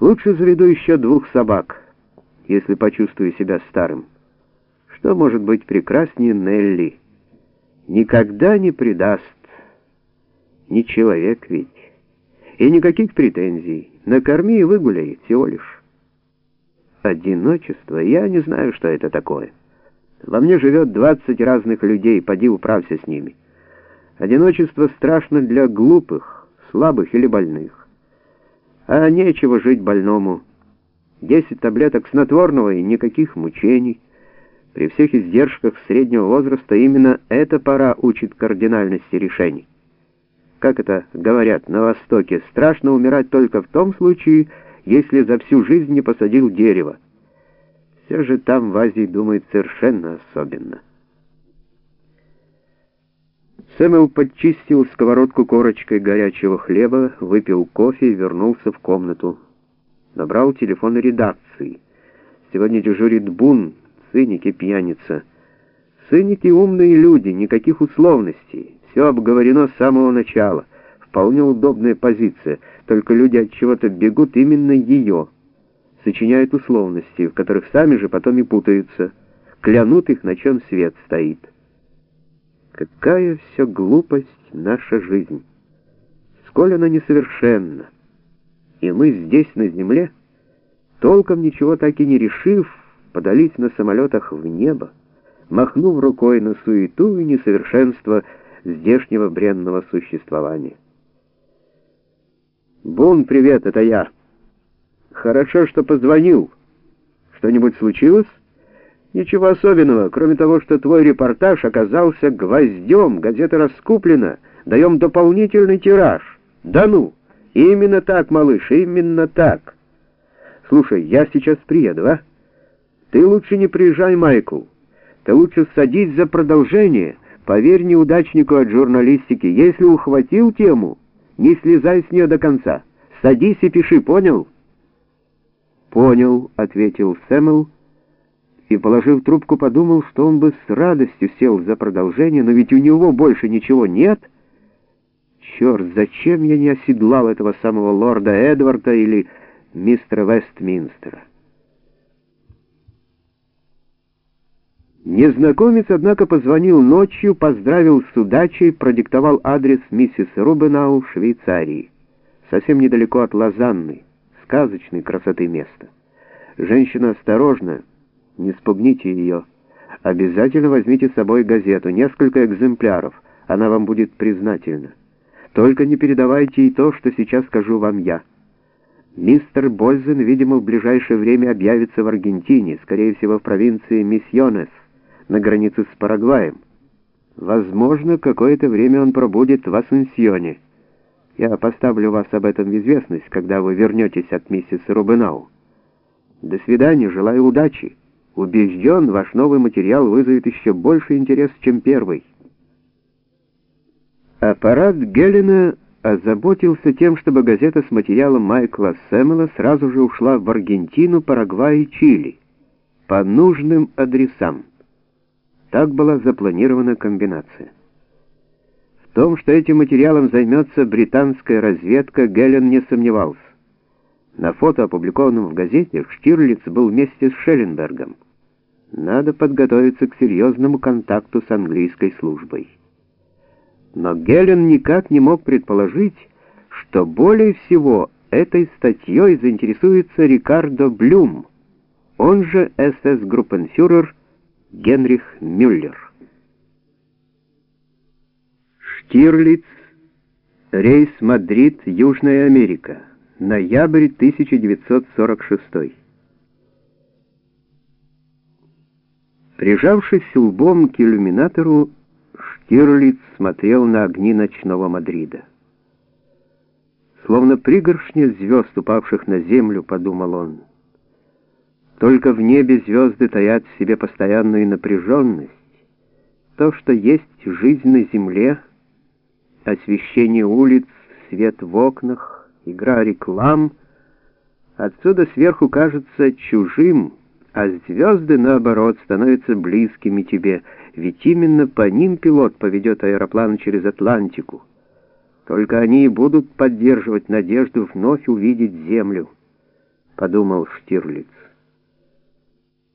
Лучше заведу еще двух собак, если почувствую себя старым. Что может быть прекраснее Нелли? Никогда не предаст. Не человек ведь. И никаких претензий. Накорми и выгуляй, всего лишь. Одиночество, я не знаю, что это такое. Во мне живет 20 разных людей, поди управься с ними. Одиночество страшно для глупых, слабых или больных. А нечего жить больному. Десять таблеток снотворного и никаких мучений. При всех издержках среднего возраста именно эта пора учит кардинальности решений. Как это говорят на Востоке, страшно умирать только в том случае, если за всю жизнь не посадил дерево. Все же там в Азии думают совершенно особенно. Сэмэл подчистил сковородку корочкой горячего хлеба, выпил кофе и вернулся в комнату. Набрал телефон редакции. Сегодня дежурит Бун, циник и пьяница. Циники умные люди, никаких условностей. Все обговорено с самого начала. Вполне удобная позиция, только люди от чего-то бегут именно ее. Сочиняют условности, в которых сами же потом и путаются. Клянут их, на чем свет стоит. Какая все глупость наша жизнь! Сколь она несовершенна! И мы здесь, на земле, толком ничего так и не решив, подались на самолетах в небо, махнув рукой на суету и несовершенство здешнего бренного существования. «Бун, привет, это я. Хорошо, что позвонил. Что-нибудь случилось?» Ничего особенного, кроме того, что твой репортаж оказался гвоздем, газета раскуплена, даем дополнительный тираж. Да ну! Именно так, малыш, именно так. Слушай, я сейчас приеду, а? Ты лучше не приезжай, Майкл. Ты лучше садись за продолжение. Поверь неудачнику от журналистики, если ухватил тему, не слезай с нее до конца. Садись и пиши, понял? Понял, ответил Сэмэл и, положив трубку, подумал, что он бы с радостью сел за продолжение, но ведь у него больше ничего нет. Черт, зачем я не оседлал этого самого лорда Эдварда или мистера Вестминстера? Незнакомец, однако, позвонил ночью, поздравил с удачей, продиктовал адрес миссис Рубенау в Швейцарии, совсем недалеко от Лозанны, сказочной красоты места. Женщина осторожная, не спугните ее. Обязательно возьмите с собой газету, несколько экземпляров. Она вам будет признательна. Только не передавайте ей то, что сейчас скажу вам я. Мистер Бользен, видимо, в ближайшее время объявится в Аргентине, скорее всего, в провинции Миссионес, на границе с Парагваем. Возможно, какое-то время он пробудет в Асунсьоне. Я поставлю вас об этом в известность, когда вы вернетесь от миссис Рубенау. До свидания, желаю удачи. Убежден, ваш новый материал вызовет еще больше интерес, чем первый. Аппарат Гелена озаботился тем, чтобы газета с материалом Майкла Сэммела сразу же ушла в Аргентину, Парагвай и Чили по нужным адресам. Так была запланирована комбинация. В том, что этим материалом займется британская разведка, Гелен не сомневался. На фото, опубликованном в газете, Штирлиц был вместе с Шелленбергом. Надо подготовиться к серьезному контакту с английской службой. Но Гелен никак не мог предположить, что более всего этой статьей заинтересуется Рикардо Блюм, он же СС-группенфюрер Генрих Мюллер. Штирлиц, рейс Мадрид, Южная Америка, ноябрь 1946 Прижавшись лбом к иллюминатору, Штирлиц смотрел на огни ночного Мадрида. Словно пригоршня звезд, упавших на землю, подумал он. Только в небе звезды таят в себе постоянную напряженность. То, что есть жизнь на земле, освещение улиц, свет в окнах, игра реклам, отсюда сверху кажется чужим, а звезды, наоборот, становятся близкими тебе, ведь именно по ним пилот поведет аэроплан через Атлантику. Только они и будут поддерживать надежду вновь увидеть Землю. подумал Штирлиц.